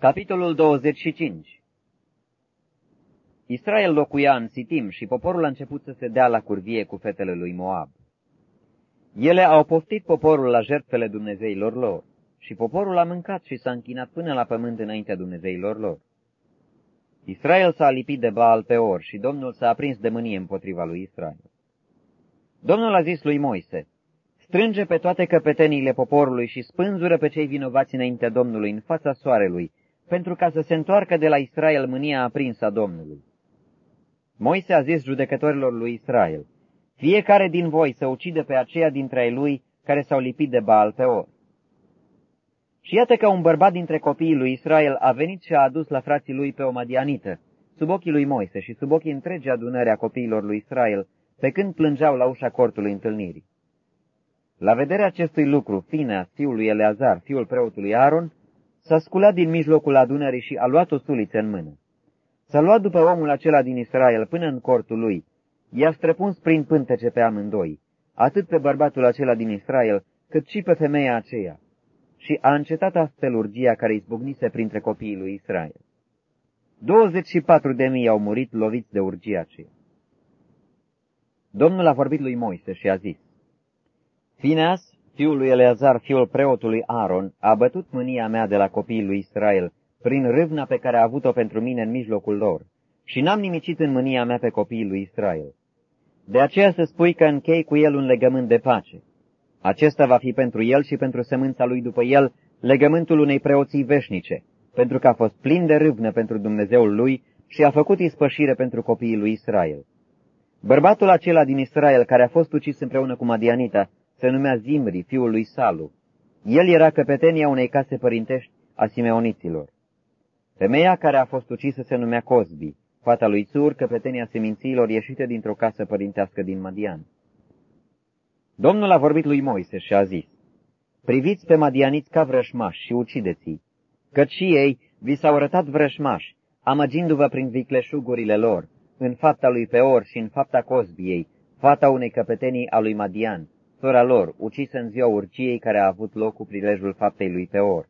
Capitolul 25 Israel locuia în Sitim și poporul a început să se dea la curvie cu fetele lui Moab. Ele au poftit poporul la jertfele Dumnezeilor lor și poporul a mâncat și s-a închinat până la pământ înaintea Dumnezeilor lor. Israel s-a lipit de Baal pe or și Domnul s-a aprins de mânie împotriva lui Israel. Domnul a zis lui Moise, strânge pe toate căpeteniile poporului și spânzură pe cei vinovați înaintea Domnului în fața soarelui, pentru ca să se întoarcă de la Israel mânia aprinsă a Domnului. Moise a zis judecătorilor lui Israel, fiecare din voi să ucide pe aceia dintre ai lui care s-au lipit de Baal pe or. Și iată că un bărbat dintre copiii lui Israel a venit și a adus la frații lui pe o madianită, sub ochii lui Moise și sub ochii întregi adunări a copiilor lui Israel, pe când plângeau la ușa cortului întâlnirii. La vederea acestui lucru, Finea, fiul lui Eleazar, fiul preotului Aaron, s-a sculat din mijlocul adunării și a luat o suliță în mână. S-a luat după omul acela din Israel până în cortul lui. I-a străpuns prin pântece pe amândoi, atât pe bărbatul acela din Israel, cât și pe femeia aceea. Și a încetat astfel urgia care izbucnise printre copiii lui Israel. 24 de mii au murit loviți de urgia aceea. Domnul a vorbit lui Moise și a zis, Fineas, fiul lui Eleazar, fiul preotului Aaron, a bătut mânia mea de la copiii lui Israel, prin râvna pe care a avut-o pentru mine în mijlocul lor, și n-am nimicit în mânia mea pe copiii lui Israel. De aceea să spui că închei cu el un legământ de pace. Acesta va fi pentru el și pentru semânța lui după el legământul unei preoții veșnice, pentru că a fost plin de râvnă pentru Dumnezeul lui și a făcut ispășire pentru copiii lui Israel. Bărbatul acela din Israel, care a fost ucis împreună cu Madianita, se numea Zimri, fiul lui Salu. El era căpetenia unei case părintești a simeoniților. Femeia care a fost ucisă se numea Cosbi, fata lui Țur, căpetenia semințiilor ieșite dintr-o casă părintească din Madian. Domnul a vorbit lui Moise și a zis, Priviți pe madianiți ca vrășmași și ucideți-i, căci și ei vi s-au arătat vrășmași, amăgindu-vă prin vicleșugurile lor, în fapta lui Peor și în fapta Cosbiei, fata unei căpetenii a lui Madian, sora lor, ucisă în ziua urciei care a avut loc cu prilejul faptei lui Peor.